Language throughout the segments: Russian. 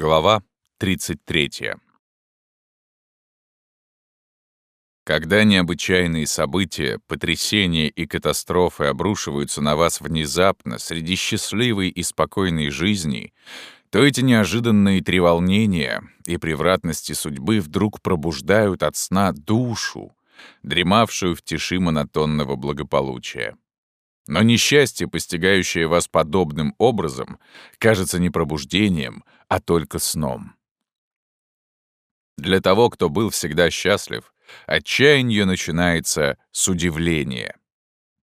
Глава 33. Когда необычайные события, потрясения и катастрофы обрушиваются на вас внезапно среди счастливой и спокойной жизни, то эти неожиданные треволнения и превратности судьбы вдруг пробуждают от сна душу, дремавшую в тиши монотонного благополучия. Но несчастье, постигающее вас подобным образом, кажется не пробуждением, а только сном. Для того, кто был всегда счастлив, отчаяние начинается с удивления.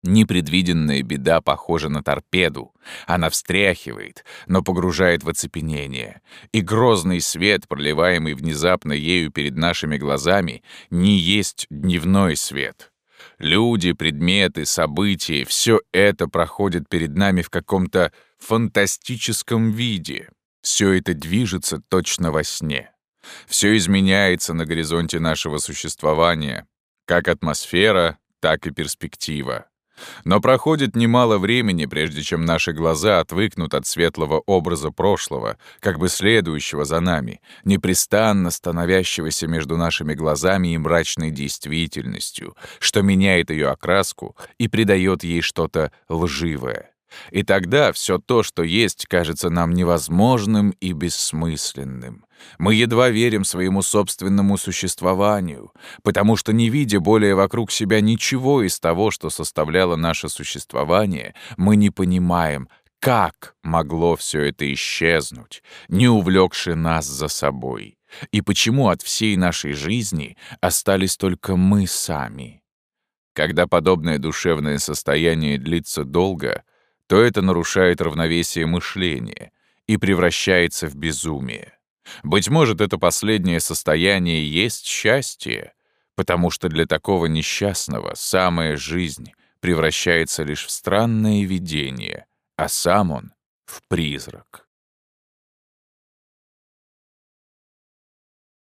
Непредвиденная беда похожа на торпеду. Она встряхивает, но погружает в оцепенение. И грозный свет, проливаемый внезапно ею перед нашими глазами, не есть дневной свет. Люди, предметы, события — все это проходит перед нами в каком-то фантастическом виде. Все это движется точно во сне. Все изменяется на горизонте нашего существования, как атмосфера, так и перспектива. Но проходит немало времени, прежде чем наши глаза отвыкнут от светлого образа прошлого, как бы следующего за нами, непрестанно становящегося между нашими глазами и мрачной действительностью, что меняет ее окраску и придает ей что-то лживое. И тогда все то, что есть, кажется нам невозможным и бессмысленным. Мы едва верим своему собственному существованию, потому что, не видя более вокруг себя ничего из того, что составляло наше существование, мы не понимаем, как могло все это исчезнуть, не увлекши нас за собой, и почему от всей нашей жизни остались только мы сами. Когда подобное душевное состояние длится долго, то это нарушает равновесие мышления и превращается в безумие. Быть может, это последнее состояние есть счастье, потому что для такого несчастного самая жизнь превращается лишь в странное видение, а сам он — в призрак.